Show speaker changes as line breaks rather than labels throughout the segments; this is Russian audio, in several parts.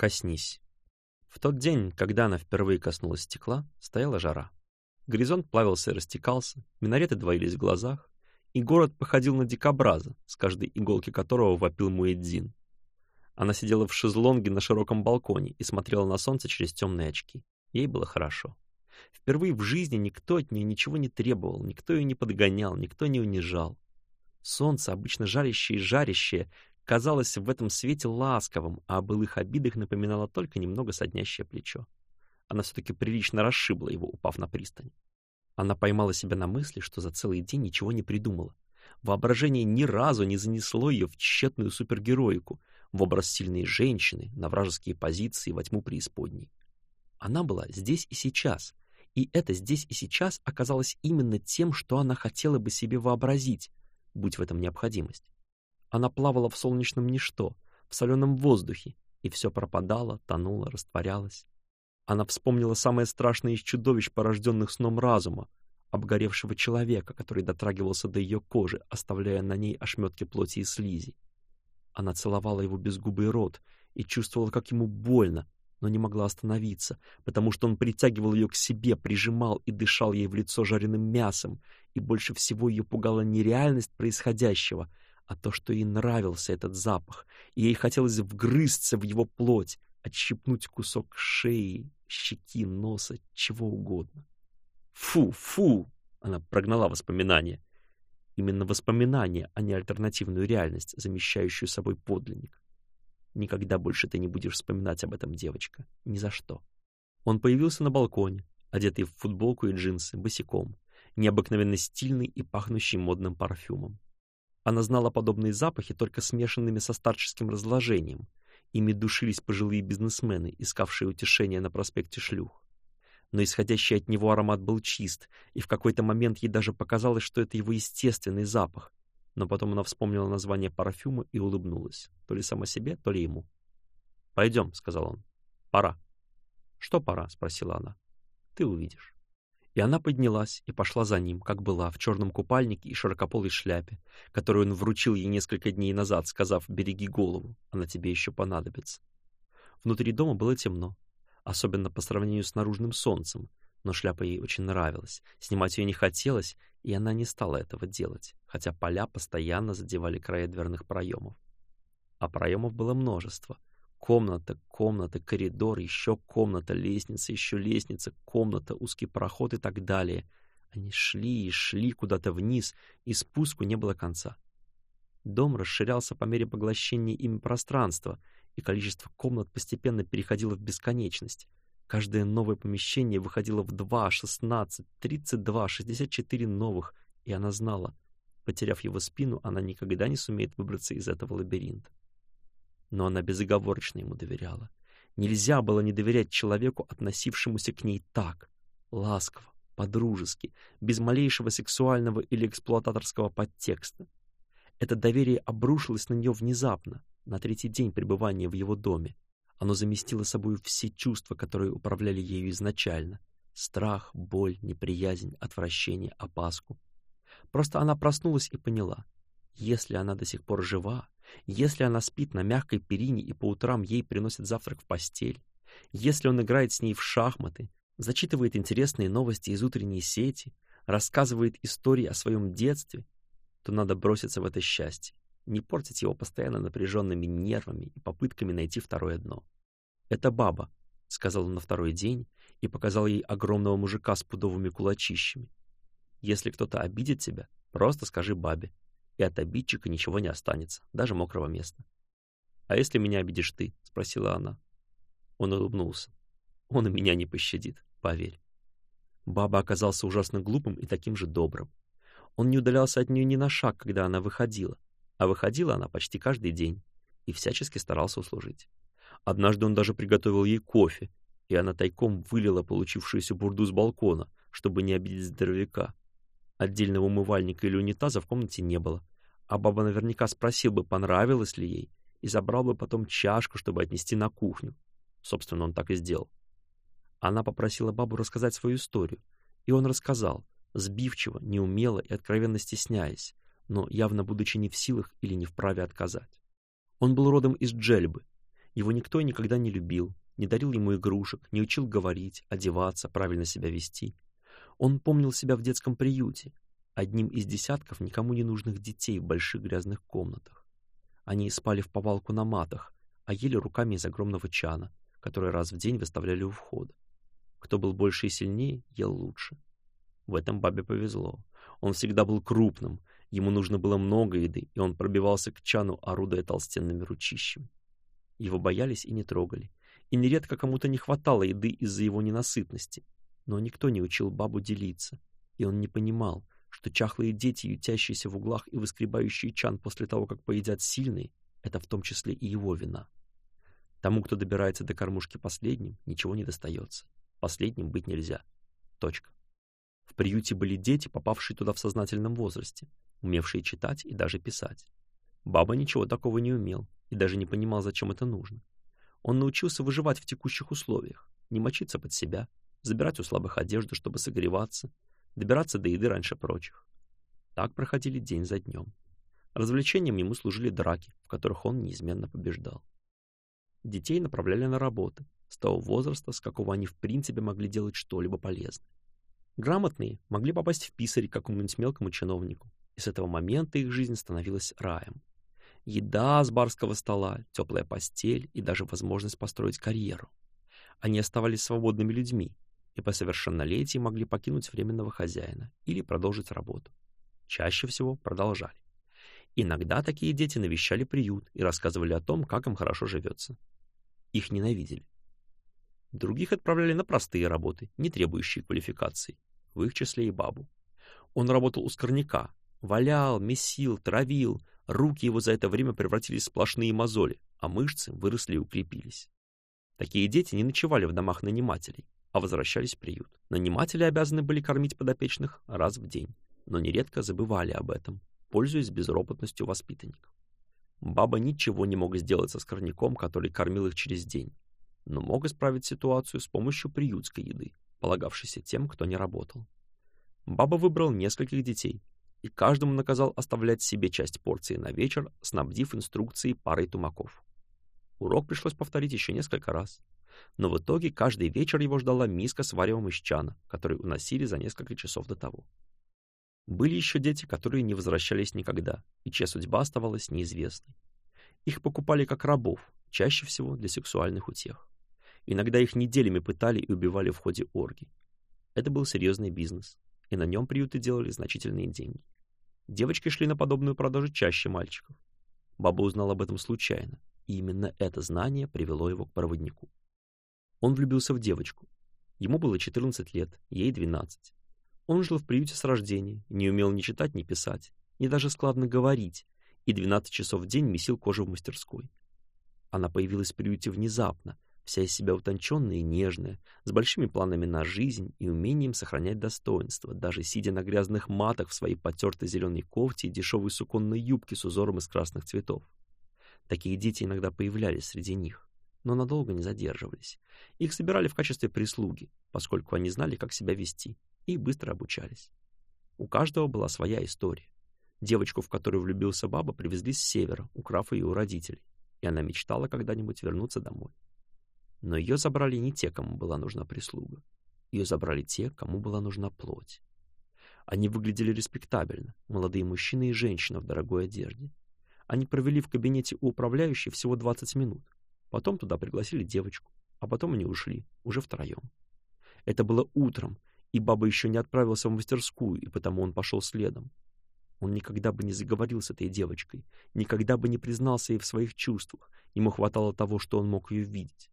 Коснись. В тот день, когда она впервые коснулась стекла, стояла жара. Горизонт плавился и растекался, минареты двоились в глазах, и город походил на дикобраза, с каждой иголки которого вопил Муэдзин. Она сидела в шезлонге на широком балконе и смотрела на солнце через темные очки. Ей было хорошо. Впервые в жизни никто от нее ничего не требовал, никто ее не подгонял, никто не унижал. Солнце, обычно жарящее и жарящее, Казалось, в этом свете ласковым, а о былых обидах напоминало только немного соднящее плечо. Она все-таки прилично расшибла его, упав на пристань. Она поймала себя на мысли, что за целый день ничего не придумала. Воображение ни разу не занесло ее в тщетную супергероику, в образ сильной женщины, на вражеские позиции, во тьму преисподней. Она была здесь и сейчас, и это здесь и сейчас оказалось именно тем, что она хотела бы себе вообразить, будь в этом необходимость. Она плавала в солнечном ничто, в соленом воздухе, и все пропадало, тонуло, растворялось. Она вспомнила самое страшное из чудовищ, порожденных сном разума, обгоревшего человека, который дотрагивался до ее кожи, оставляя на ней ошметки плоти и слизи. Она целовала его безгубый рот и чувствовала, как ему больно, но не могла остановиться, потому что он притягивал ее к себе, прижимал и дышал ей в лицо жареным мясом, и больше всего ее пугала нереальность происходящего — а то, что ей нравился этот запах, и ей хотелось вгрызться в его плоть, отщипнуть кусок шеи, щеки, носа, чего угодно. «Фу, фу!» — она прогнала воспоминания. Именно воспоминания, а не альтернативную реальность, замещающую собой подлинник. Никогда больше ты не будешь вспоминать об этом, девочка. Ни за что. Он появился на балконе, одетый в футболку и джинсы, босиком, необыкновенно стильный и пахнущий модным парфюмом. Она знала подобные запахи, только смешанными со старческим разложением. Ими душились пожилые бизнесмены, искавшие утешение на проспекте Шлюх. Но исходящий от него аромат был чист, и в какой-то момент ей даже показалось, что это его естественный запах. Но потом она вспомнила название парфюма и улыбнулась, то ли сама себе, то ли ему. «Пойдем», — сказал он. «Пора». «Что пора?» — спросила она. «Ты увидишь» и она поднялась и пошла за ним, как была, в черном купальнике и широкополой шляпе, которую он вручил ей несколько дней назад, сказав «береги голову, она тебе еще понадобится». Внутри дома было темно, особенно по сравнению с наружным солнцем, но шляпа ей очень нравилась, снимать ее не хотелось, и она не стала этого делать, хотя поля постоянно задевали края дверных проемов. А проемов было множество — комната, комната, коридор, еще комната, лестница, еще лестница, комната, узкий проход и так далее. Они шли и шли куда-то вниз, и спуску не было конца. Дом расширялся по мере поглощения им пространства, и количество комнат постепенно переходило в бесконечность. Каждое новое помещение выходило в 2, 16, 32, 64 новых, и она знала, потеряв его спину, она никогда не сумеет выбраться из этого лабиринта но она безоговорочно ему доверяла. Нельзя было не доверять человеку, относившемуся к ней так, ласково, по-дружески, без малейшего сексуального или эксплуататорского подтекста. Это доверие обрушилось на нее внезапно, на третий день пребывания в его доме. Оно заместило собой все чувства, которые управляли ею изначально. Страх, боль, неприязнь, отвращение, опаску. Просто она проснулась и поняла, если она до сих пор жива, если она спит на мягкой перине и по утрам ей приносят завтрак в постель, если он играет с ней в шахматы, зачитывает интересные новости из утренней сети, рассказывает истории о своем детстве, то надо броситься в это счастье, не портить его постоянно напряженными нервами и попытками найти второе дно. «Это баба», — сказал он на второй день и показал ей огромного мужика с пудовыми кулачищами. «Если кто-то обидит тебя, просто скажи бабе, и от обидчика ничего не останется, даже мокрого места. «А если меня обидишь ты?» — спросила она. Он улыбнулся. «Он и меня не пощадит, поверь». Баба оказался ужасно глупым и таким же добрым. Он не удалялся от нее ни на шаг, когда она выходила, а выходила она почти каждый день и всячески старался услужить. Однажды он даже приготовил ей кофе, и она тайком вылила получившуюся бурду с балкона, чтобы не обидеть здоровяка. Отдельного умывальника или унитаза в комнате не было, а баба наверняка спросил бы, понравилось ли ей, и забрал бы потом чашку, чтобы отнести на кухню. Собственно, он так и сделал. Она попросила бабу рассказать свою историю, и он рассказал, сбивчиво, неумело и откровенно стесняясь, но явно будучи не в силах или не вправе отказать. Он был родом из Джельбы. Его никто и никогда не любил, не дарил ему игрушек, не учил говорить, одеваться, правильно себя вести. Он помнил себя в детском приюте, одним из десятков никому не нужных детей в больших грязных комнатах. Они спали в повалку на матах, а ели руками из огромного чана, который раз в день выставляли у входа. Кто был больше и сильнее, ел лучше. В этом бабе повезло. Он всегда был крупным, ему нужно было много еды, и он пробивался к чану, орудуя толстенными ручищами. Его боялись и не трогали, и нередко кому-то не хватало еды из-за его ненасытности. Но никто не учил бабу делиться, и он не понимал, что чахлые дети, ютящиеся в углах и выскребающие чан после того, как поедят сильный, это в том числе и его вина. Тому, кто добирается до кормушки последним, ничего не достается. Последним быть нельзя. Точка. В приюте были дети, попавшие туда в сознательном возрасте, умевшие читать и даже писать. Баба ничего такого не умел и даже не понимал, зачем это нужно. Он научился выживать в текущих условиях, не мочиться под себя, забирать у слабых одежду, чтобы согреваться, добираться до еды раньше прочих. Так проходили день за днем. Развлечением ему служили драки, в которых он неизменно побеждал. Детей направляли на работы, с того возраста, с какого они в принципе могли делать что-либо полезное. Грамотные могли попасть в писарь к какому-нибудь мелкому чиновнику, и с этого момента их жизнь становилась раем. Еда с барского стола, теплая постель и даже возможность построить карьеру. Они оставались свободными людьми, по совершеннолетии могли покинуть временного хозяина или продолжить работу. Чаще всего продолжали. Иногда такие дети навещали приют и рассказывали о том, как им хорошо живется. Их ненавидели. Других отправляли на простые работы, не требующие квалификации, в их числе и бабу. Он работал у скорняка, валял, месил, травил, руки его за это время превратились в сплошные мозоли, а мышцы выросли и укрепились. Такие дети не ночевали в домах нанимателей, а возвращались в приют. Наниматели обязаны были кормить подопечных раз в день, но нередко забывали об этом, пользуясь безропотностью воспитанников. Баба ничего не мог сделать со скорняком, который кормил их через день, но мог исправить ситуацию с помощью приютской еды, полагавшейся тем, кто не работал. Баба выбрал нескольких детей, и каждому наказал оставлять себе часть порции на вечер, снабдив инструкции парой тумаков. Урок пришлось повторить еще несколько раз, но в итоге каждый вечер его ждала миска с варевом из чана, который уносили за несколько часов до того. Были еще дети, которые не возвращались никогда, и чья судьба оставалась неизвестной. Их покупали как рабов, чаще всего для сексуальных утех. Иногда их неделями пытали и убивали в ходе орги. Это был серьезный бизнес, и на нем приюты делали значительные деньги. Девочки шли на подобную продажу чаще мальчиков. Баба узнал об этом случайно, и именно это знание привело его к проводнику. Он влюбился в девочку. Ему было 14 лет, ей 12. Он жил в приюте с рождения, не умел ни читать, ни писать, ни даже складно говорить, и 12 часов в день месил кожу в мастерской. Она появилась в приюте внезапно, вся из себя утонченная и нежная, с большими планами на жизнь и умением сохранять достоинство, даже сидя на грязных матах в своей потертой зеленой кофте и дешевой суконной юбке с узором из красных цветов. Такие дети иногда появлялись среди них но надолго не задерживались. Их собирали в качестве прислуги, поскольку они знали, как себя вести, и быстро обучались. У каждого была своя история. Девочку, в которую влюбился баба, привезли с севера, украв ее у родителей, и она мечтала когда-нибудь вернуться домой. Но ее забрали не те, кому была нужна прислуга. Ее забрали те, кому была нужна плоть. Они выглядели респектабельно, молодые мужчины и женщины в дорогой одежде. Они провели в кабинете у управляющей всего 20 минут, Потом туда пригласили девочку, а потом они ушли, уже втроем. Это было утром, и баба еще не отправился в мастерскую, и потому он пошел следом. Он никогда бы не заговорил с этой девочкой, никогда бы не признался ей в своих чувствах, ему хватало того, что он мог ее видеть.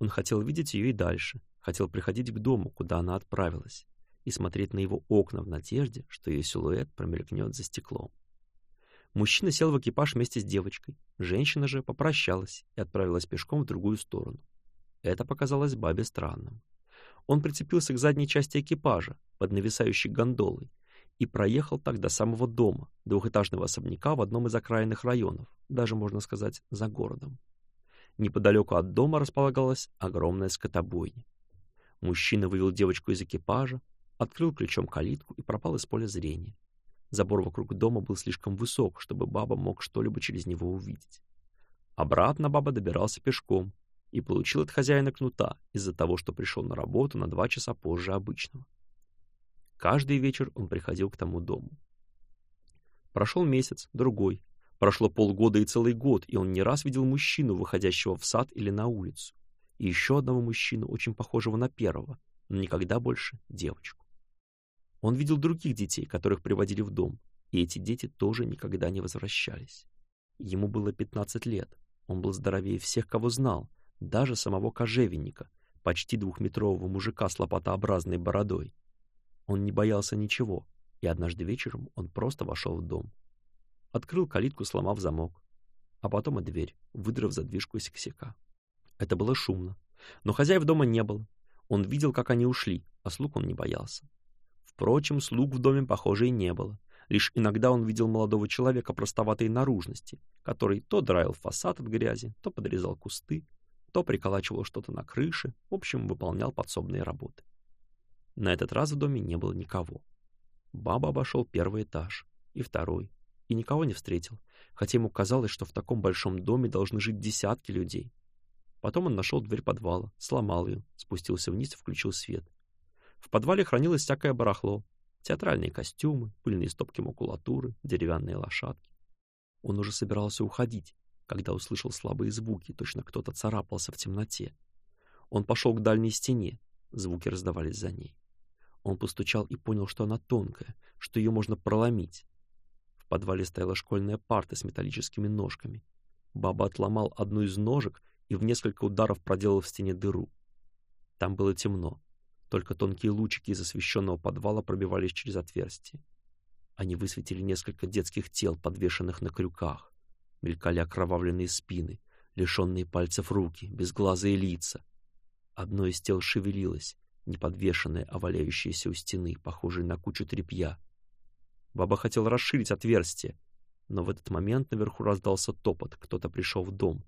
Он хотел видеть ее и дальше, хотел приходить к дому, куда она отправилась, и смотреть на его окна в надежде, что ее силуэт промелькнет за стеклом. Мужчина сел в экипаж вместе с девочкой. Женщина же попрощалась и отправилась пешком в другую сторону. Это показалось бабе странным. Он прицепился к задней части экипажа, под нависающей гондолой, и проехал так до самого дома, двухэтажного особняка в одном из окраинных районов, даже, можно сказать, за городом. Неподалеку от дома располагалась огромная скотобойня. Мужчина вывел девочку из экипажа, открыл ключом калитку и пропал из поля зрения. Забор вокруг дома был слишком высок, чтобы баба мог что-либо через него увидеть. Обратно баба добирался пешком и получил от хозяина кнута из-за того, что пришел на работу на два часа позже обычного. Каждый вечер он приходил к тому дому. Прошел месяц, другой. Прошло полгода и целый год, и он не раз видел мужчину, выходящего в сад или на улицу, и еще одного мужчину, очень похожего на первого, но никогда больше девочку. Он видел других детей, которых приводили в дом, и эти дети тоже никогда не возвращались. Ему было 15 лет, он был здоровее всех, кого знал, даже самого кожевенника, почти двухметрового мужика с лопатообразной бородой. Он не боялся ничего, и однажды вечером он просто вошел в дом. Открыл калитку, сломав замок, а потом и дверь, выдрав задвижку из сексяка. Это было шумно, но хозяев дома не было. Он видел, как они ушли, а слуг он не боялся. Впрочем, слуг в доме, похоже, и не было. Лишь иногда он видел молодого человека простоватой наружности, который то драил фасад от грязи, то подрезал кусты, то приколачивал что-то на крыше, в общем, выполнял подсобные работы. На этот раз в доме не было никого. Баба обошел первый этаж и второй, и никого не встретил, хотя ему казалось, что в таком большом доме должны жить десятки людей. Потом он нашел дверь подвала, сломал ее, спустился вниз и включил свет. В подвале хранилось всякое барахло. Театральные костюмы, пыльные стопки макулатуры, деревянные лошадки. Он уже собирался уходить, когда услышал слабые звуки, точно кто-то царапался в темноте. Он пошел к дальней стене, звуки раздавались за ней. Он постучал и понял, что она тонкая, что ее можно проломить. В подвале стояла школьная парта с металлическими ножками. Баба отломал одну из ножек и в несколько ударов проделал в стене дыру. Там было темно. Только тонкие лучики из освещенного подвала пробивались через отверстие. Они высветили несколько детских тел, подвешенных на крюках. Мелькали окровавленные спины, лишенные пальцев руки, безглазые лица. Одно из тел шевелилось, неподвешенное, а валяющееся у стены, похожее на кучу тряпья. Баба хотел расширить отверстие, но в этот момент наверху раздался топот, кто-то пришел в дом.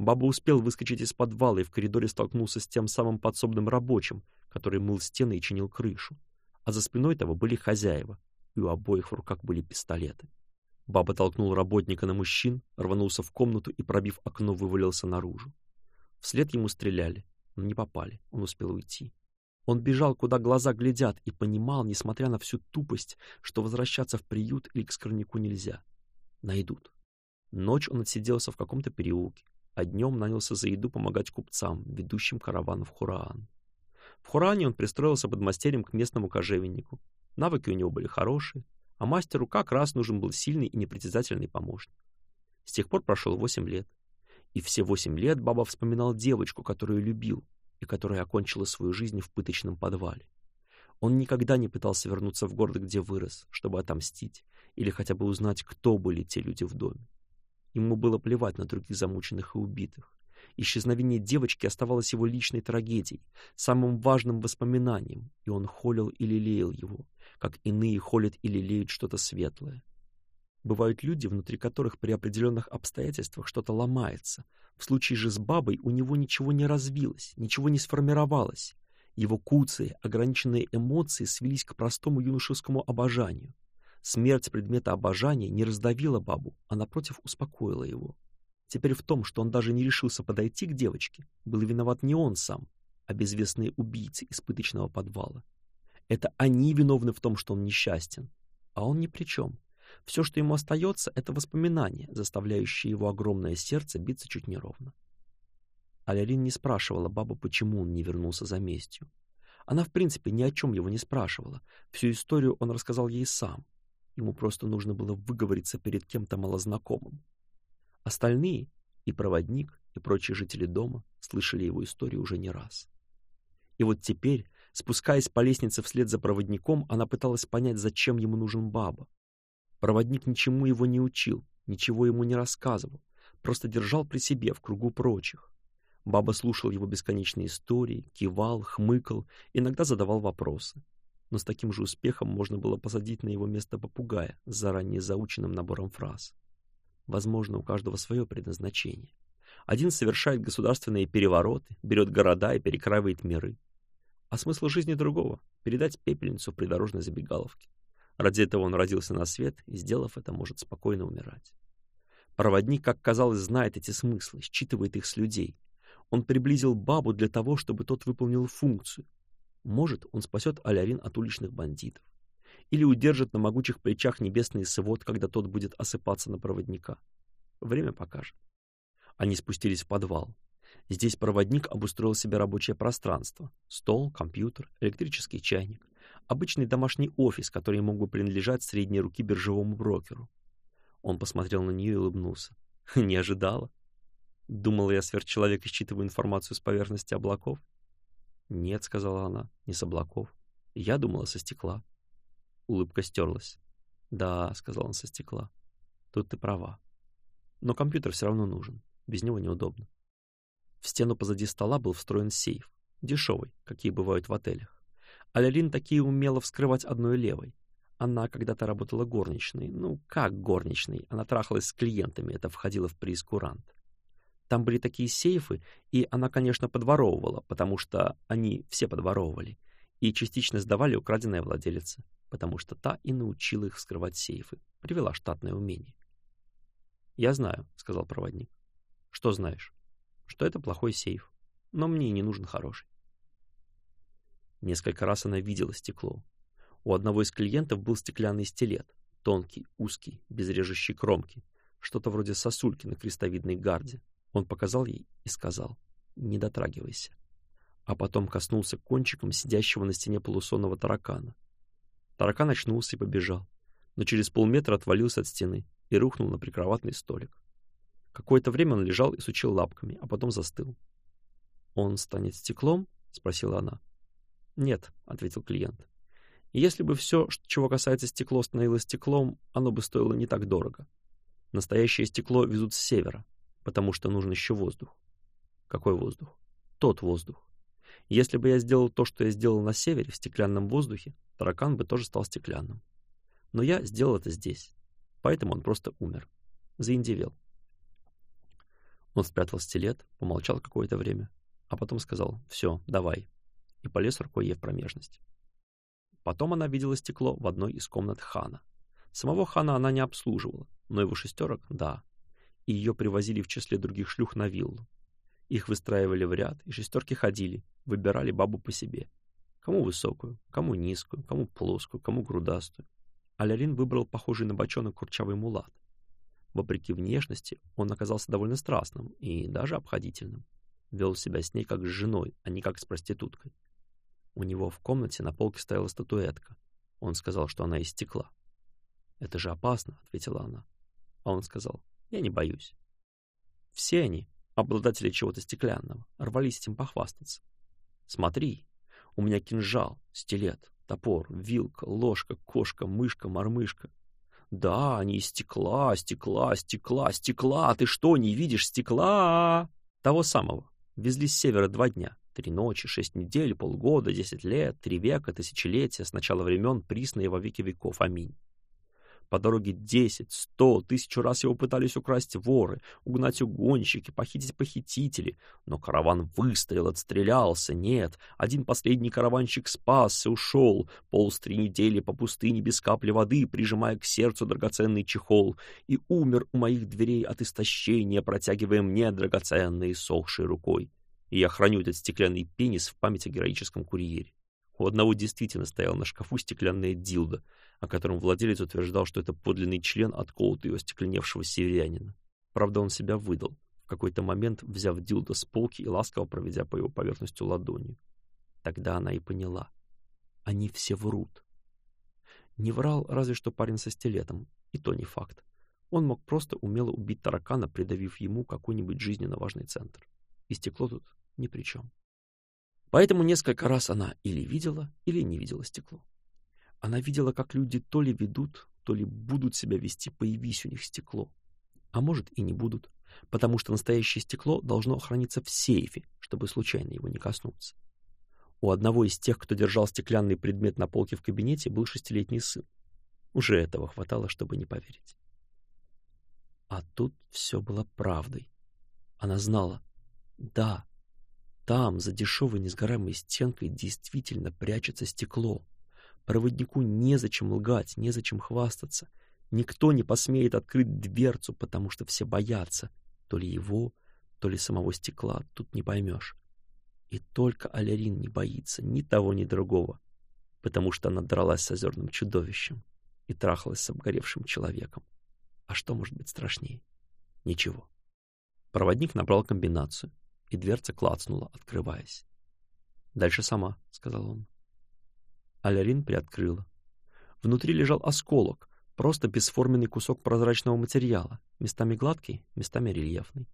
Баба успел выскочить из подвала и в коридоре столкнулся с тем самым подсобным рабочим, который мыл стены и чинил крышу. А за спиной того были хозяева, и у обоих в руках были пистолеты. Баба толкнул работника на мужчин, рванулся в комнату и, пробив окно, вывалился наружу. Вслед ему стреляли, но не попали, он успел уйти. Он бежал, куда глаза глядят, и понимал, несмотря на всю тупость, что возвращаться в приют или к скорняку нельзя. Найдут. Ночь он отсиделся в каком-то переулке, днем нанялся за еду помогать купцам, ведущим караван в Хураан. В Хуране он пристроился под мастерем к местному кожевеннику. Навыки у него были хорошие, а мастеру как раз нужен был сильный и непритязательный помощник. С тех пор прошло восемь лет. И все восемь лет баба вспоминал девочку, которую любил, и которая окончила свою жизнь в пыточном подвале. Он никогда не пытался вернуться в город, где вырос, чтобы отомстить, или хотя бы узнать, кто были те люди в доме. Ему было плевать на других замученных и убитых. Исчезновение девочки оставалось его личной трагедией, самым важным воспоминанием, и он холил и лелеял его, как иные холят и лелеют что-то светлое. Бывают люди, внутри которых при определенных обстоятельствах что-то ломается. В случае же с бабой у него ничего не развилось, ничего не сформировалось. Его куцы, ограниченные эмоции свелись к простому юношескому обожанию. Смерть предмета обожания не раздавила бабу, а напротив успокоила его. Теперь в том, что он даже не решился подойти к девочке, был виноват не он сам, а безвестные убийцы из пыточного подвала. Это они виновны в том, что он несчастен, а он ни при чем. Все, что ему остается, — это воспоминания, заставляющие его огромное сердце биться чуть неровно. Алярин не спрашивала бабу, почему он не вернулся за местью. Она, в принципе, ни о чем его не спрашивала. Всю историю он рассказал ей сам, Ему просто нужно было выговориться перед кем-то малознакомым. Остальные, и проводник, и прочие жители дома, слышали его историю уже не раз. И вот теперь, спускаясь по лестнице вслед за проводником, она пыталась понять, зачем ему нужен баба. Проводник ничему его не учил, ничего ему не рассказывал, просто держал при себе в кругу прочих. Баба слушал его бесконечные истории, кивал, хмыкал, иногда задавал вопросы но с таким же успехом можно было посадить на его место попугая с заранее заученным набором фраз. Возможно, у каждого свое предназначение. Один совершает государственные перевороты, берет города и перекраивает миры. А смысл жизни другого — передать пепельницу в придорожной забегаловке. Ради этого он родился на свет и, сделав это, может спокойно умирать. Проводник, как казалось, знает эти смыслы, считывает их с людей. Он приблизил бабу для того, чтобы тот выполнил функцию — может, он спасет Алярин от уличных бандитов. Или удержит на могучих плечах небесный свод, когда тот будет осыпаться на проводника. Время покажет. Они спустились в подвал. Здесь проводник обустроил себе рабочее пространство. Стол, компьютер, электрический чайник. Обычный домашний офис, который мог бы принадлежать средней руки биржевому брокеру. Он посмотрел на нее и улыбнулся. Не ожидала. Думала я сверхчеловек, исчитываю информацию с поверхности облаков. «Нет», — сказала она, — «не с облаков. Я думала, со стекла». Улыбка стерлась. «Да», — сказал он со стекла, — «тут ты права. Но компьютер все равно нужен, без него неудобно». В стену позади стола был встроен сейф, дешевый, какие бывают в отелях. Алялин такие умела вскрывать одной левой. Она когда-то работала горничной. Ну, как горничной? Она трахалась с клиентами, это входило в прескурант. Там были такие сейфы, и она, конечно, подворовывала, потому что они все подворовывали, и частично сдавали украденное владелице, потому что та и научила их вскрывать сейфы, привела штатное умение. «Я знаю», — сказал проводник. «Что знаешь?» «Что это плохой сейф, но мне не нужен хороший». Несколько раз она видела стекло. У одного из клиентов был стеклянный стилет, тонкий, узкий, без режущей кромки, что-то вроде сосульки на крестовидной гарде, он показал ей и сказал «Не дотрагивайся», а потом коснулся кончиком сидящего на стене полусонного таракана. Таракан очнулся и побежал, но через полметра отвалился от стены и рухнул на прикроватный столик. Какое-то время он лежал и сучил лапками, а потом застыл. «Он станет стеклом?» — спросила она. «Нет», — ответил клиент. «Если бы все, чего касается стекло, становилось стеклом, оно бы стоило не так дорого. Настоящее стекло везут с севера, потому что нужен еще воздух. Какой воздух? Тот воздух. Если бы я сделал то, что я сделал на севере, в стеклянном воздухе, таракан бы тоже стал стеклянным. Но я сделал это здесь, поэтому он просто умер. Заиндевел. Он спрятал стилет, помолчал какое-то время, а потом сказал «Все, давай», и полез рукой ей в промежность. Потом она видела стекло в одной из комнат хана. Самого хана она не обслуживала, но его шестерок — да и ее привозили в числе других шлюх на виллу. Их выстраивали в ряд, и шестерки ходили, выбирали бабу по себе. Кому высокую, кому низкую, кому плоскую, кому грудастую. Алярин выбрал похожий на бочонок курчавый мулат. Вопреки внешности, он оказался довольно страстным и даже обходительным. Вел себя с ней как с женой, а не как с проституткой. У него в комнате на полке стояла статуэтка. Он сказал, что она из стекла. «Это же опасно», — ответила она. А он сказал, я не боюсь. Все они, обладатели чего-то стеклянного, рвались этим похвастаться. Смотри, у меня кинжал, стилет, топор, вилка, ложка, кошка, мышка, мормышка. Да, они из стекла, стекла, стекла, стекла. Ты что, не видишь стекла? Того самого. Везли с севера два дня. Три ночи, шесть недель, полгода, десять лет, три века, тысячелетия, с начала времен, присно и во веки веков. Аминь. По дороге десять, сто, тысячу раз его пытались украсть воры, угнать угонщики, похитить похитители. Но караван выстоял, отстрелялся, нет. Один последний караванщик спасся, ушел. Полз недели по пустыне без капли воды, прижимая к сердцу драгоценный чехол. И умер у моих дверей от истощения, протягивая мне драгоценной сохшей рукой. И я храню этот стеклянный пенис в память о героическом курьере. У одного действительно стоял на шкафу стеклянная дилда — о котором владелец утверждал, что это подлинный член отколотый и остекленевшего северянина. Правда, он себя выдал, в какой-то момент взяв дилдо с полки и ласково проведя по его поверхностью ладонью. Тогда она и поняла. Они все врут. Не врал разве что парень со стилетом, и то не факт. Он мог просто умело убить таракана, придавив ему какой-нибудь жизненно важный центр. И стекло тут ни при чем. Поэтому несколько раз она или видела, или не видела стекло. Она видела, как люди то ли ведут, то ли будут себя вести, появись у них стекло. А может и не будут, потому что настоящее стекло должно храниться в сейфе, чтобы случайно его не коснуться. У одного из тех, кто держал стеклянный предмет на полке в кабинете, был шестилетний сын. Уже этого хватало, чтобы не поверить. А тут все было правдой. Она знала, да, там, за дешевой несгораемой стенкой, действительно прячется стекло. Проводнику незачем лгать, незачем хвастаться. Никто не посмеет открыть дверцу, потому что все боятся. То ли его, то ли самого стекла, тут не поймешь. И только Алярин не боится ни того, ни другого, потому что она дралась с озерным чудовищем и трахалась с обгоревшим человеком. А что может быть страшнее? Ничего. Проводник набрал комбинацию, и дверца клацнула, открываясь. «Дальше сама», — сказал он. Алярин приоткрыла. Внутри лежал осколок, просто бесформенный кусок прозрачного материала, местами гладкий, местами рельефный.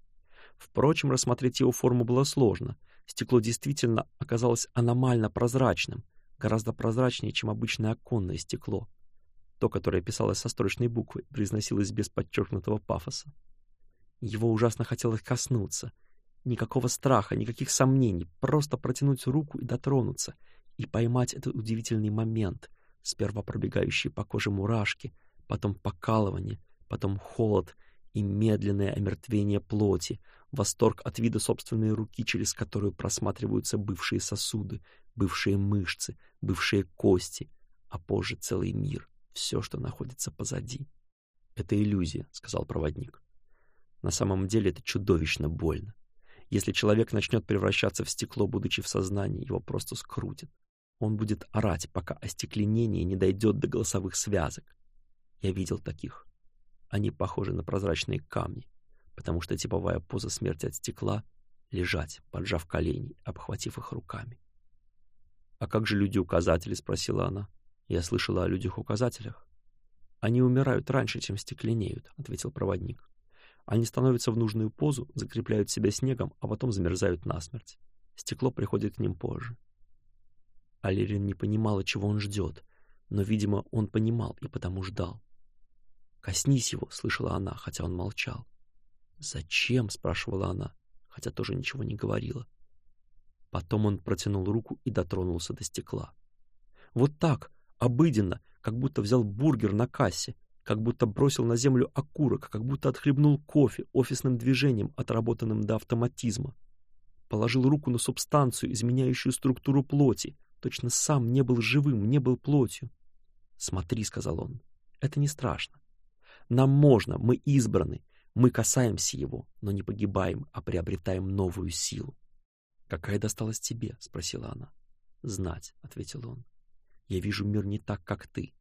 Впрочем, рассмотреть его форму было сложно. Стекло действительно оказалось аномально прозрачным, гораздо прозрачнее, чем обычное оконное стекло. То, которое писалось со строчной буквы, произносилось без подчеркнутого пафоса. Его ужасно хотелось коснуться. Никакого страха, никаких сомнений, просто протянуть руку и дотронуться — и поймать этот удивительный момент, сперва пробегающий по коже мурашки, потом покалывание, потом холод и медленное омертвение плоти, восторг от вида собственной руки, через которую просматриваются бывшие сосуды, бывшие мышцы, бывшие кости, а позже целый мир, все, что находится позади. «Это иллюзия», — сказал проводник. «На самом деле это чудовищно больно. Если человек начнет превращаться в стекло, будучи в сознании, его просто скрутит. Он будет орать, пока остекленение не дойдет до голосовых связок. Я видел таких. Они похожи на прозрачные камни, потому что типовая поза смерти от стекла — лежать, поджав колени, обхватив их руками. «А как же люди-указатели?» — спросила она. «Я слышала о людях-указателях». «Они умирают раньше, чем стекленеют», — ответил проводник. Они становятся в нужную позу, закрепляют себя снегом, а потом замерзают насмерть. Стекло приходит к ним позже. Алерин не понимала, чего он ждет, но, видимо, он понимал и потому ждал. «Коснись его!» — слышала она, хотя он молчал. «Зачем?» — спрашивала она, хотя тоже ничего не говорила. Потом он протянул руку и дотронулся до стекла. «Вот так, обыденно, как будто взял бургер на кассе, как будто бросил на землю окурок, как будто отхлебнул кофе офисным движением, отработанным до автоматизма. Положил руку на субстанцию, изменяющую структуру плоти. Точно сам не был живым, не был плотью. «Смотри», — сказал он, — «это не страшно. Нам можно, мы избраны, мы касаемся его, но не погибаем, а приобретаем новую силу». «Какая досталась тебе?» — спросила она. «Знать», — ответил он. «Я вижу мир не так, как ты.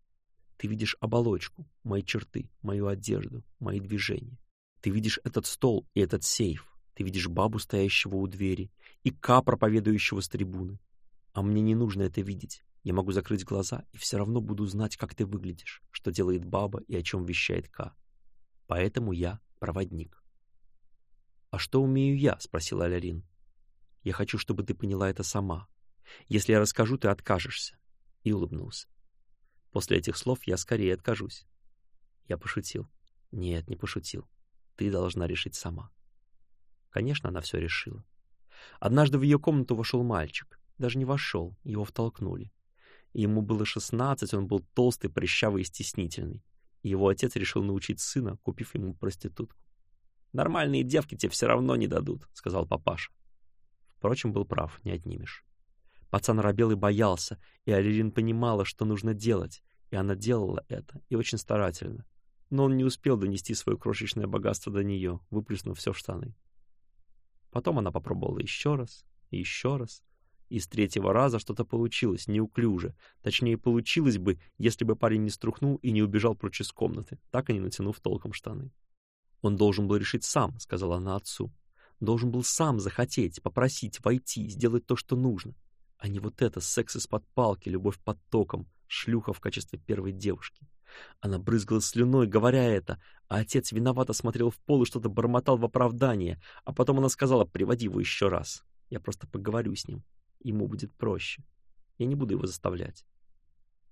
Ты видишь оболочку, мои черты, мою одежду, мои движения. Ты видишь этот стол и этот сейф. Ты видишь бабу, стоящего у двери, и Ка, проповедующего с трибуны. А мне не нужно это видеть. Я могу закрыть глаза и все равно буду знать, как ты выглядишь, что делает баба и о чем вещает Ка. Поэтому я проводник. «А что умею я?» — спросила Алярин. «Я хочу, чтобы ты поняла это сама. Если я расскажу, ты откажешься». И улыбнулся. После этих слов я скорее откажусь. Я пошутил. Нет, не пошутил. Ты должна решить сама. Конечно, она все решила. Однажды в ее комнату вошел мальчик. Даже не вошел, его втолкнули. Ему было 16, он был толстый, прыщавый и стеснительный. Его отец решил научить сына, купив ему проститутку. «Нормальные девки тебе все равно не дадут», — сказал папаша. Впрочем, был прав, не отнимешь. Пацан робел и боялся, и Алирин понимала, что нужно делать, и она делала это, и очень старательно. Но он не успел донести свое крошечное богатство до нее, выплеснув все в штаны. Потом она попробовала еще раз, и еще раз. И с третьего раза что-то получилось, неуклюже. Точнее, получилось бы, если бы парень не струхнул и не убежал прочь из комнаты, так и не натянув толком штаны. «Он должен был решить сам», — сказала она отцу. «Должен был сам захотеть, попросить, войти, сделать то, что нужно а не вот это секс из-под палки, любовь под током, шлюха в качестве первой девушки. Она брызгала слюной, говоря это, а отец виновато смотрел в пол и что-то бормотал в оправдание, а потом она сказала «Приводи его еще раз, я просто поговорю с ним, ему будет проще, я не буду его заставлять».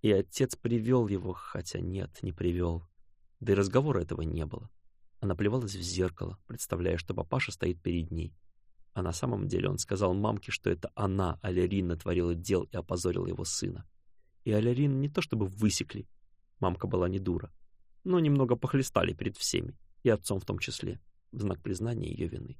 И отец привел его, хотя нет, не привел. Да и разговора этого не было. Она плевалась в зеркало, представляя, что папаша стоит перед ней, а на самом деле он сказал мамке, что это она, Алярин, натворила дел и опозорила его сына. И Алярин не то чтобы высекли, мамка была не дура, но немного похлестали перед всеми, и отцом в том числе, в знак признания ее вины.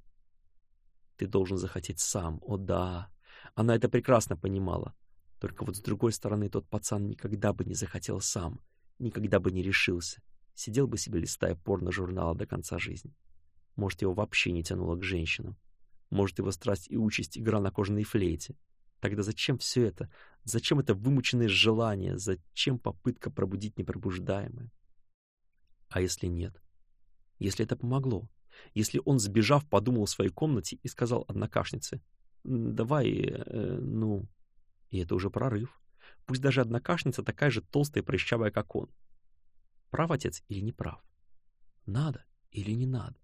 Ты должен захотеть сам, о да. Она это прекрасно понимала. Только вот с другой стороны, тот пацан никогда бы не захотел сам, никогда бы не решился. Сидел бы себе, листая порно-журнала до конца жизни. Может, его вообще не тянуло к женщинам может его страсть и участь игра на кожаной флейте. Тогда зачем все это? Зачем это вымученное желание? Зачем попытка пробудить непробуждаемое? А если нет? Если это помогло? Если он, сбежав, подумал в своей комнате и сказал однокашнице, «Давай, э, ну...» И это уже прорыв. Пусть даже однокашница такая же толстая и прыщавая, как он. Прав отец или не прав? Надо или не надо?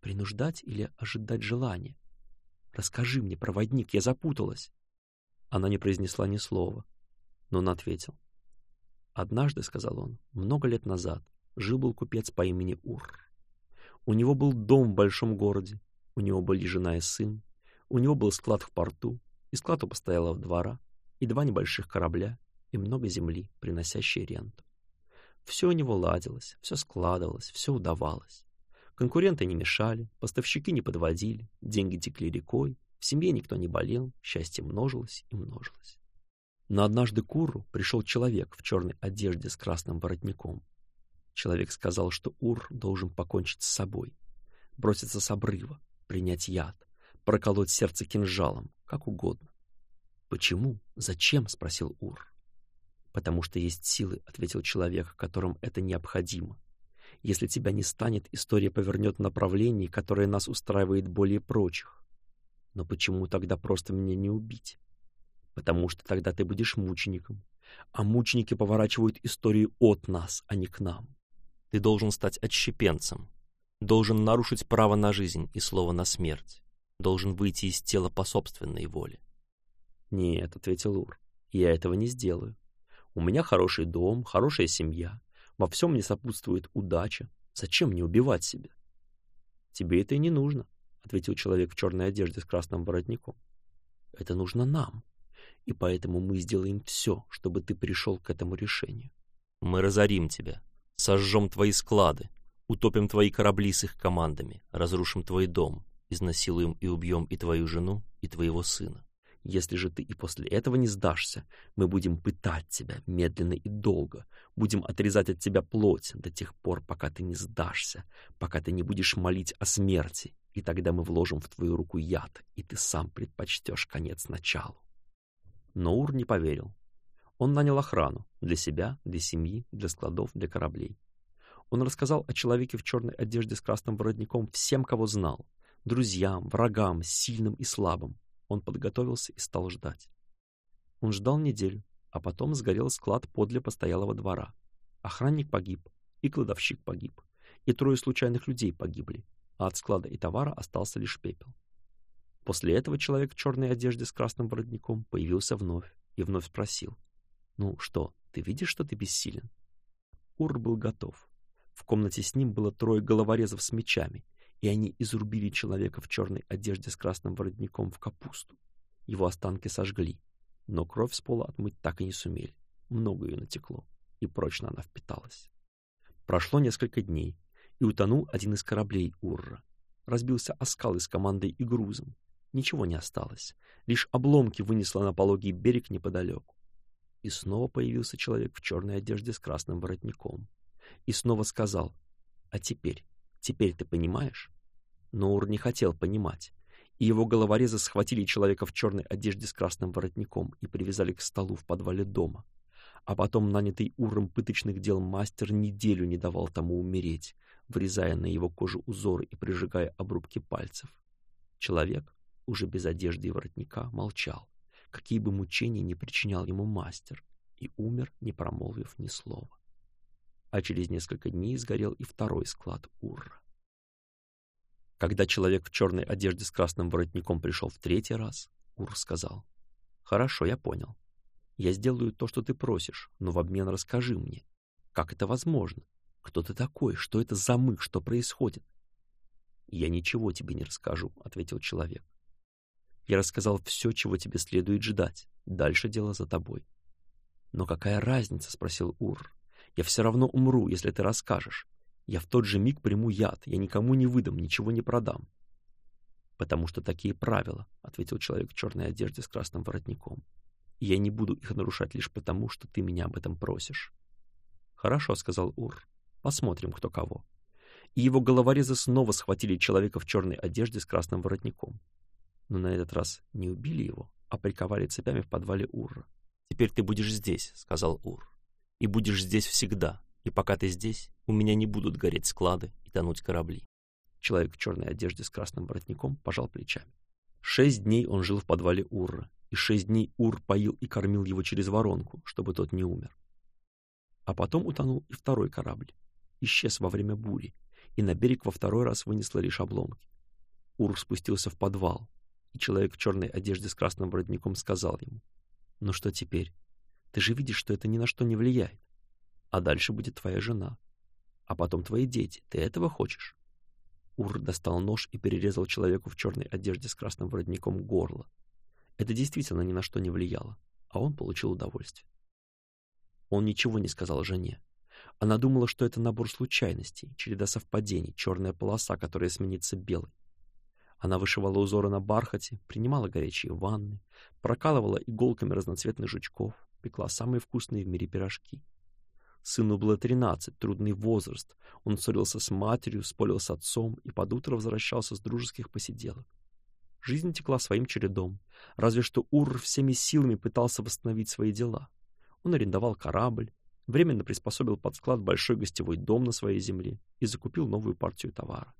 Принуждать или ожидать желания? «Расскажи мне, проводник, я запуталась». Она не произнесла ни слова, но он ответил. «Однажды, — сказал он, — много лет назад жил-был купец по имени Ур. У него был дом в большом городе, у него были жена и сын, у него был склад в порту, и склад у постоялого двора, и два небольших корабля, и много земли, приносящей ренту. Все у него ладилось, все складывалось, все удавалось. Конкуренты не мешали, поставщики не подводили, деньги текли рекой, в семье никто не болел, счастье множилось и множилось. Но однажды к Урру пришел человек в черной одежде с красным воротником. Человек сказал, что Ур должен покончить с собой, броситься с обрыва, принять яд, проколоть сердце кинжалом, как угодно. «Почему? Зачем?» — спросил Ур. «Потому что есть силы», — ответил человек, которым это необходимо, если тебя не станет, история повернет направление, которое нас устраивает более прочих. Но почему тогда просто меня не убить? Потому что тогда ты будешь мучеником. А мученики поворачивают историю от нас, а не к нам. Ты должен стать отщепенцем. Должен нарушить право на жизнь и слово на смерть. Должен выйти из тела по собственной воле. «Нет», — ответил Ур, — «я этого не сделаю. У меня хороший дом, хорошая семья во всем мне сопутствует удача. Зачем мне убивать себя? Тебе это и не нужно, ответил человек в черной одежде с красным воротником. Это нужно нам. И поэтому мы сделаем все, чтобы ты пришел к этому решению. Мы разорим тебя, сожжем твои склады, утопим твои корабли с их командами, разрушим твой дом, изнасилуем и убьем и твою жену, и твоего сына. Если же ты и после этого не сдашься, мы будем пытать тебя медленно и долго, будем отрезать от тебя плоть до тех пор, пока ты не сдашься, пока ты не будешь молить о смерти, и тогда мы вложим в твою руку яд, и ты сам предпочтешь конец началу». Но Ур не поверил. Он нанял охрану для себя, для семьи, для складов, для кораблей. Он рассказал о человеке в черной одежде с красным воротником всем, кого знал, друзьям, врагам, сильным и слабым, он подготовился и стал ждать. Он ждал неделю, а потом сгорел склад подле постоялого двора. Охранник погиб, и кладовщик погиб, и трое случайных людей погибли, а от склада и товара остался лишь пепел. После этого человек в черной одежде с красным воротником появился вновь и вновь спросил. «Ну что, ты видишь, что ты бессилен?» Ур был готов. В комнате с ним было трое головорезов с мечами, и они изрубили человека в черной одежде с красным воротником в капусту. Его останки сожгли, но кровь с пола отмыть так и не сумели. Много ее натекло, и прочно она впиталась. Прошло несколько дней, и утонул один из кораблей Урра. Разбился о скалы с командой и грузом. Ничего не осталось, лишь обломки вынесло на пологий берег неподалеку. И снова появился человек в черной одежде с красным воротником. И снова сказал, а теперь Теперь ты понимаешь?» Ноур не хотел понимать, и его головорезы схватили человека в черной одежде с красным воротником и привязали к столу в подвале дома. А потом нанятый уром пыточных дел мастер неделю не давал тому умереть, врезая на его кожу узоры и прижигая обрубки пальцев. Человек, уже без одежды и воротника, молчал, какие бы мучения не причинял ему мастер, и умер, не промолвив ни слова а через несколько дней сгорел и второй склад Урра. Когда человек в черной одежде с красным воротником пришел в третий раз, Ур сказал, «Хорошо, я понял. Я сделаю то, что ты просишь, но в обмен расскажи мне, как это возможно? Кто ты такой? Что это за мык? Что происходит?» «Я ничего тебе не расскажу», — ответил человек. «Я рассказал все, чего тебе следует ждать. Дальше дело за тобой». «Но какая разница?» — спросил Ур. Я все равно умру, если ты расскажешь. Я в тот же миг приму яд, я никому не выдам, ничего не продам. Потому что такие правила, — ответил человек в черной одежде с красным воротником. Я не буду их нарушать лишь потому, что ты меня об этом просишь. Хорошо, — сказал Ур, — посмотрим, кто кого. И его головорезы снова схватили человека в черной одежде с красным воротником. Но на этот раз не убили его, а приковали цепями в подвале Урра. «Теперь ты будешь здесь», — сказал Ур и будешь здесь всегда, и пока ты здесь, у меня не будут гореть склады и тонуть корабли». Человек в черной одежде с красным воротником пожал плечами. Шесть дней он жил в подвале Урра, и шесть дней Ур поил и кормил его через воронку, чтобы тот не умер. А потом утонул и второй корабль, исчез во время бури, и на берег во второй раз вынесло лишь обломки. Ур спустился в подвал, и человек в черной одежде с красным воротником сказал ему, «Ну что теперь? Ты же видишь, что это ни на что не влияет. А дальше будет твоя жена. А потом твои дети. Ты этого хочешь?» Ур достал нож и перерезал человеку в черной одежде с красным воротником горло. Это действительно ни на что не влияло, а он получил удовольствие. Он ничего не сказал жене. Она думала, что это набор случайностей, череда совпадений, черная полоса, которая сменится белой. Она вышивала узоры на бархате, принимала горячие ванны, прокалывала иголками разноцветных жучков, пекла самые вкусные в мире пирожки. Сыну было тринадцать, трудный возраст. Он ссорился с матерью, спорил с отцом и под утро возвращался с дружеских посиделок. Жизнь текла своим чередом, разве что Ур всеми силами пытался восстановить свои дела. Он арендовал корабль, временно приспособил под склад большой гостевой дом на своей земле и закупил новую партию товара.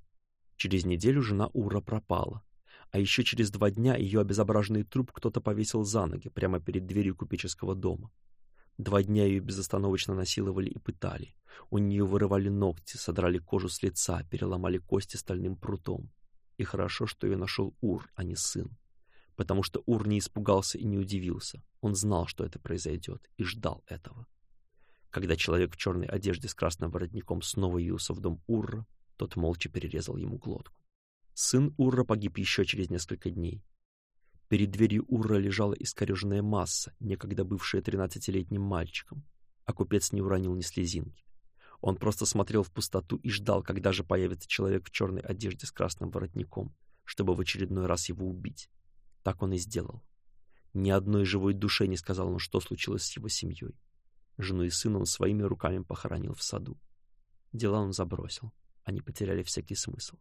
Через неделю жена Ура пропала а еще через два дня ее обезображенный труп кто-то повесил за ноги прямо перед дверью купеческого дома. Два дня ее безостановочно насиловали и пытали. У нее вырывали ногти, содрали кожу с лица, переломали кости стальным прутом. И хорошо, что ее нашел Ур, а не сын. Потому что Ур не испугался и не удивился. Он знал, что это произойдет, и ждал этого. Когда человек в черной одежде с красным воротником снова явился в дом Урра, тот молча перерезал ему глотку. Сын Урра погиб еще через несколько дней. Перед дверью Урра лежала искореженная масса, некогда бывшая тринадцатилетним мальчиком, а купец не уронил ни слезинки. Он просто смотрел в пустоту и ждал, когда же появится человек в черной одежде с красным воротником, чтобы в очередной раз его убить. Так он и сделал. Ни одной живой душе не сказал он, что случилось с его семьей. Жену и сына он своими руками похоронил в саду. Дела он забросил. Они потеряли всякий смысл.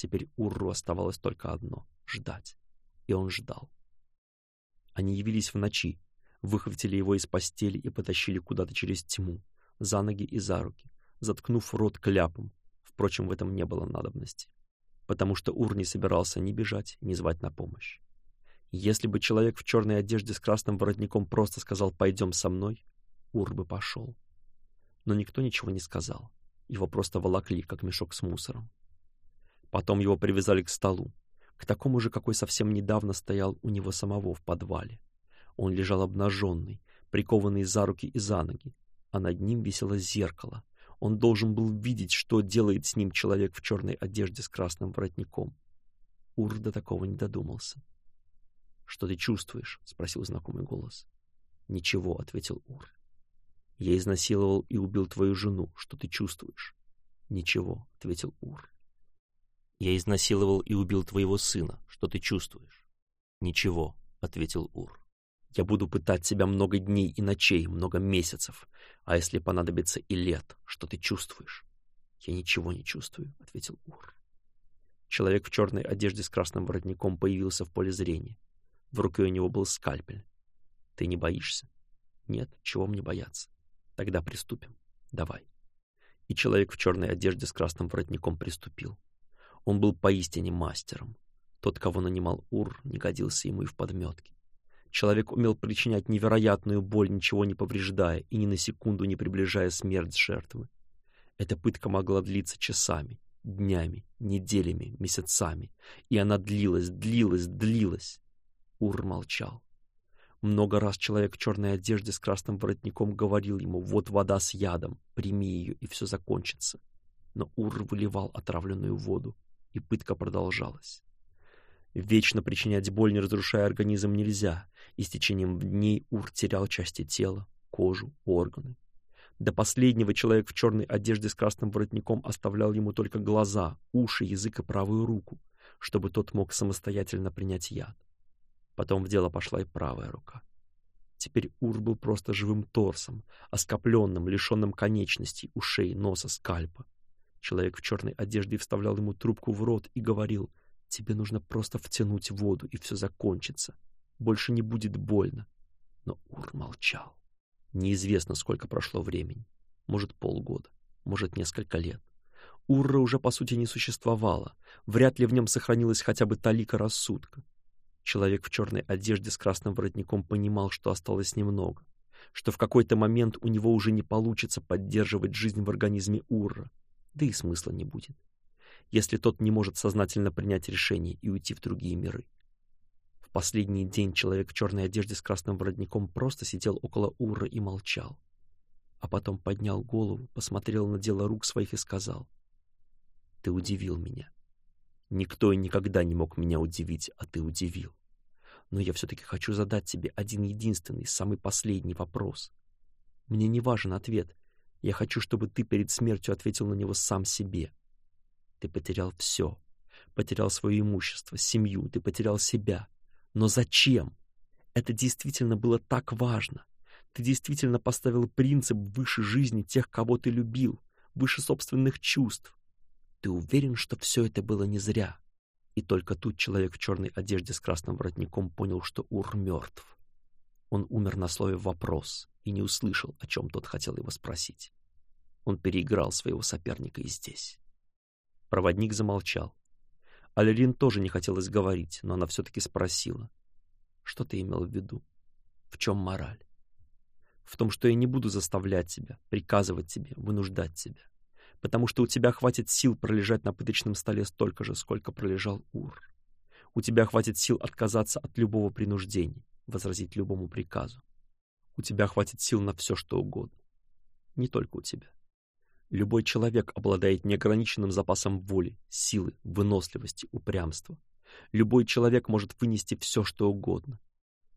Теперь Урру оставалось только одно — ждать. И он ждал. Они явились в ночи, выхватили его из постели и потащили куда-то через тьму, за ноги и за руки, заткнув рот кляпом. Впрочем, в этом не было надобности, потому что Ур не собирался ни бежать, ни звать на помощь. Если бы человек в черной одежде с красным воротником просто сказал «пойдем со мной», Ур бы пошел. Но никто ничего не сказал. Его просто волокли, как мешок с мусором. Потом его привязали к столу, к такому же, какой совсем недавно стоял у него самого в подвале. Он лежал обнаженный, прикованный за руки и за ноги, а над ним висело зеркало. Он должен был видеть, что делает с ним человек в черной одежде с красным воротником. Ур до такого не додумался. «Что ты чувствуешь?» — спросил знакомый голос. «Ничего», — ответил Ур. «Я изнасиловал и убил твою жену. Что ты чувствуешь?» «Ничего», — ответил Ур. Я изнасиловал и убил твоего сына. Что ты чувствуешь? Ничего, ответил Ур. Я буду пытать тебя много дней и ночей, много месяцев, а если понадобится и лет, что ты чувствуешь? Я ничего не чувствую, ответил Ур. Человек в черной одежде с красным воротником появился в поле зрения. В руке у него был скальпель. Ты не боишься? Нет, чего мне бояться? Тогда приступим. Давай. И человек в черной одежде с красным воротником приступил. Он был поистине мастером. Тот, кого нанимал Ур, не годился ему и в подметке. Человек умел причинять невероятную боль, ничего не повреждая и ни на секунду не приближая смерть жертвы. Эта пытка могла длиться часами, днями, неделями, месяцами, и она длилась, длилась, длилась. Ур молчал. Много раз человек в черной одежде с красным воротником говорил ему «Вот вода с ядом, прими ее, и все закончится». Но Ур выливал отравленную воду, и пытка продолжалась. Вечно причинять боль, не разрушая организм, нельзя, и с течением дней Ур терял части тела, кожу, органы. До последнего человек в черной одежде с красным воротником оставлял ему только глаза, уши, язык и правую руку, чтобы тот мог самостоятельно принять яд. Потом в дело пошла и правая рука. Теперь Ур был просто живым торсом, оскопленным, лишенным конечностей, ушей, носа, скальпа. Человек в черной одежде вставлял ему трубку в рот и говорил, «Тебе нужно просто втянуть воду, и все закончится. Больше не будет больно». Но Ур молчал. Неизвестно, сколько прошло времени. Может, полгода, может, несколько лет. Урра уже, по сути, не существовало. Вряд ли в нем сохранилась хотя бы талика рассудка. Человек в черной одежде с красным воротником понимал, что осталось немного, что в какой-то момент у него уже не получится поддерживать жизнь в организме Урра, да и смысла не будет, если тот не может сознательно принять решение и уйти в другие миры. В последний день человек в черной одежде с красным воротником просто сидел около Ура и молчал, а потом поднял голову, посмотрел на дело рук своих и сказал, «Ты удивил меня. Никто и никогда не мог меня удивить, а ты удивил. Но я все-таки хочу задать тебе один единственный, самый последний вопрос. Мне не важен ответ, я хочу, чтобы ты перед смертью ответил на него сам себе. Ты потерял все. Потерял свое имущество, семью, ты потерял себя. Но зачем? Это действительно было так важно. Ты действительно поставил принцип выше жизни тех, кого ты любил, выше собственных чувств. Ты уверен, что все это было не зря. И только тут человек в черной одежде с красным воротником понял, что Ур мертв. Он умер на слове «вопрос» и не услышал, о чем тот хотел его спросить. Он переиграл своего соперника и здесь. Проводник замолчал. Алерин тоже не хотелось говорить, но она все-таки спросила. «Что ты имел в виду? В чем мораль?» «В том, что я не буду заставлять тебя, приказывать тебе, вынуждать тебя. Потому что у тебя хватит сил пролежать на пыточном столе столько же, сколько пролежал Ур. У тебя хватит сил отказаться от любого принуждения возразить любому приказу. У тебя хватит сил на все, что угодно. Не только у тебя. Любой человек обладает неограниченным запасом воли, силы, выносливости, упрямства. Любой человек может вынести все, что угодно.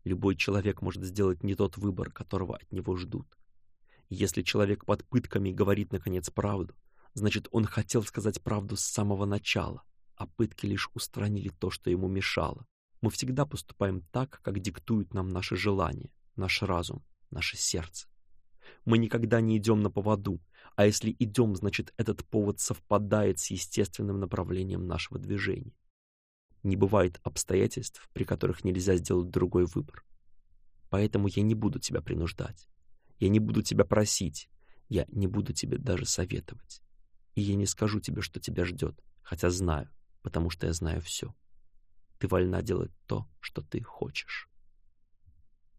Любой человек может сделать не тот выбор, которого от него ждут. Если человек под пытками говорит, наконец, правду, значит, он хотел сказать правду с самого начала, а пытки лишь устранили то, что ему мешало мы всегда поступаем так, как диктуют нам наши желания, наш разум, наше сердце. Мы никогда не идем на поводу, а если идем, значит этот повод совпадает с естественным направлением нашего движения. Не бывает обстоятельств, при которых нельзя сделать другой выбор. Поэтому я не буду тебя принуждать, я не буду тебя просить, я не буду тебе даже советовать. И я не скажу тебе, что тебя ждет, хотя знаю, потому что я знаю все ты вольна делать то, что ты хочешь.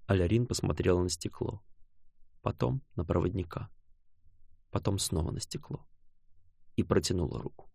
Алярин посмотрела на стекло, потом на проводника, потом снова на стекло и протянула руку.